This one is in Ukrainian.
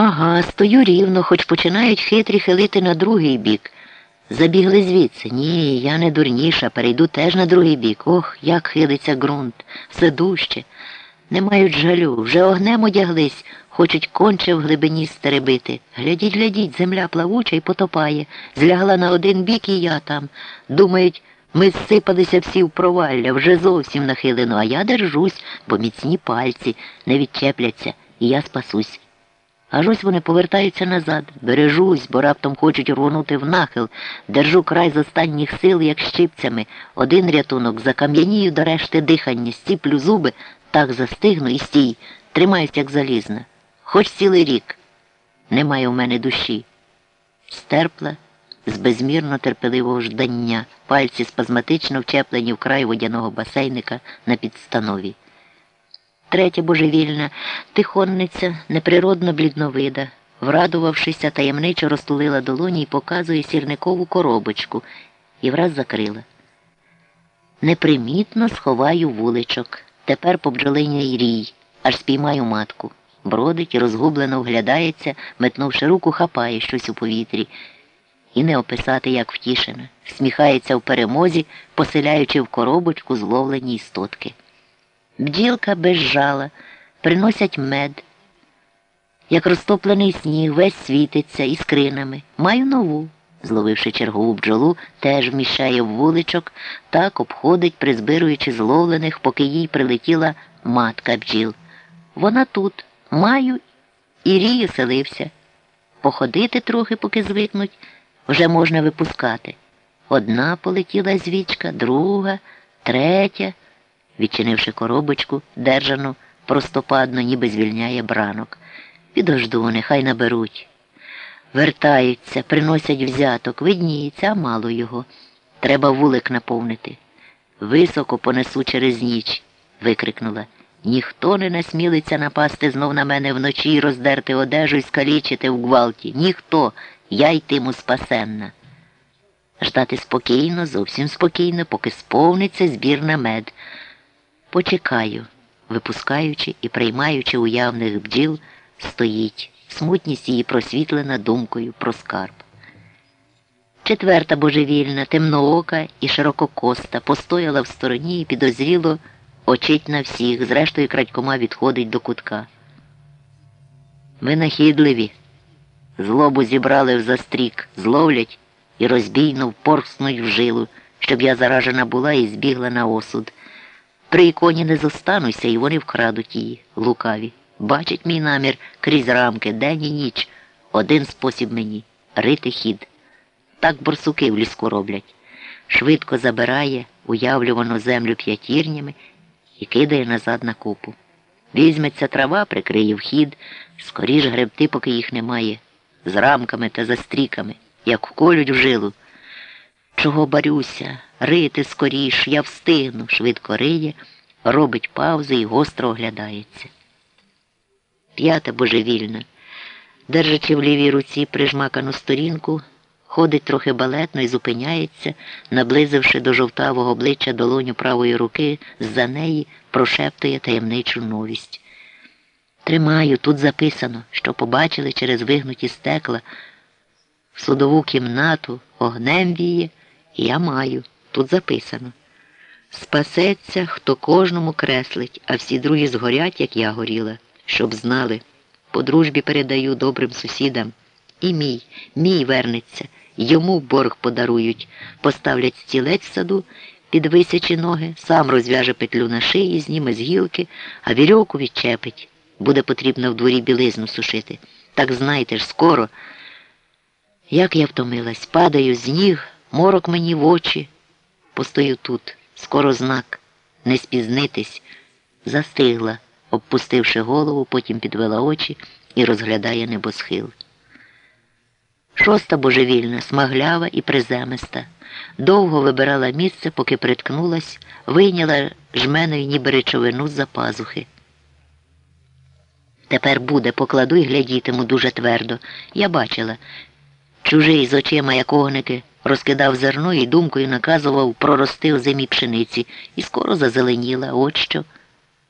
Ага, стою рівно, хоч починають хитрі хилити на другий бік. Забігли звідси. Ні, я не дурніша, перейду теж на другий бік. Ох, як хилиться ґрунт, все дужче. Не мають жалю, вже огнем одяглись, хочуть конче в глибині стеребити. Глядіть, глядіть, земля плавуча і потопає. Злягла на один бік і я там. Думають, ми зсипалися всі в провалля, вже зовсім нахилено, а я держусь, бо міцні пальці не відчепляться, і я спасусь. Аж ось вони повертаються назад. Бережусь, бо раптом хочуть рвонути в нахил. Держу край з останніх сил, як щипцями. Один рятунок, закам'янію до решти дихання, стіплю зуби, так застигну і стій. Тримаюсь, як залізна. Хоч цілий рік. Немає в мене душі. Стерпла з безмірно терпеливого ждання, пальці спазматично вчеплені в край водяного басейника на підстанові. Третя божевільна, тихонниця, неприродно блідновида, врадувавшися, таємничо розтулила долоні і показує сірникову коробочку і враз закрила. Непримітно сховаю вуличок. Тепер по бджолиня й рій, аж спіймаю матку. Бродить і розгублено вглядається, метнувши руку, хапає щось у повітрі. І не описати, як втішена, сміхається в перемозі, поселяючи в коробочку зловлені істотки. Бджілка без жала, приносять мед. Як розтоплений сніг, весь світиться іскринами. Маю нову. Зловивши чергову бджолу, теж вміщає в вуличок, так обходить, призбируючи зловлених, поки їй прилетіла матка бджіл. Вона тут, маю, і рію селився. Походити трохи, поки звикнуть, вже можна випускати. Одна полетіла звічка, друга, третя відчинивши коробочку, держану, простопадно, ніби звільняє бранок. Підожду, нехай наберуть. Вертаються, приносять взяток, видніється, а мало його. Треба вулик наповнити. Високо понесу через ніч, викрикнула. Ніхто не насмілиться напасти знов на мене вночі роздерти одежу і скалічити в гвалті. Ніхто, я йтиму спасенна. Ждати спокійно, зовсім спокійно, поки сповниться збір на мед. Почекаю, випускаючи і приймаючи уявних бджіл, стоїть, смутність її просвітлена думкою про скарб. Четверта божевільна, темноока і ширококоста постояла в стороні і підозріло очить на всіх, зрештою крадькома відходить до кутка. Ви нахідливі. Злобу зібрали в застрік, зловлять і розбійно впорснуть в жилу, щоб я заражена була і збігла на осуд. При іконі не зостануся, і вони вкрадуть її, лукаві. Бачить мій намір крізь рамки день і ніч. Один спосіб мені рити хід. Так борсуки в ліску роблять. Швидко забирає уявлювану землю п'ятірнями і кидає назад на купу. Візьметься трава, прикриє вхід, скоріш гребти, поки їх немає, з рамками та застріками, як вколють в жилу. Чого барюся? Рити скоріш, я встигну, швидко риє, робить паузи і гостро оглядається. П'ята божевільна, держачи в лівій руці прижмакану сторінку, ходить трохи балетно і зупиняється, наблизивши до жовтавого обличчя долоню правої руки, з-за неї прошептує таємничу новість. Тримаю, тут записано, що побачили через вигнуті стекла в судову кімнату огнем віє, я маю. Тут записано. Спасеться, хто кожному креслить, а всі другі згорять, як я горіла, щоб знали. По дружбі передаю добрим сусідам. І мій, мій вернеться, йому борг подарують, поставлять стілець в саду, підвисячи ноги, сам розв'яже петлю на шиї, зніме з гілки, а вірьовку відчепить. Буде потрібно в дворі білизну сушити. Так знайте ж, скоро. Як я втомилась, падаю з ніг, морок мені в очі. Постою тут, скоро знак, не спізнитись, застигла, обпустивши голову, потім підвела очі і розглядає небосхил. Шоста божевільна, смаглява і приземиста. Довго вибирала місце, поки приткнулась, вийняла жменою ніби речовину з-за пазухи. Тепер буде, покладу і глядітиму дуже твердо. Я бачила. Чужий з очима, як огники, розкидав зерно і думкою наказував прорости в зимі пшениці, і скоро зазеленіла. От що.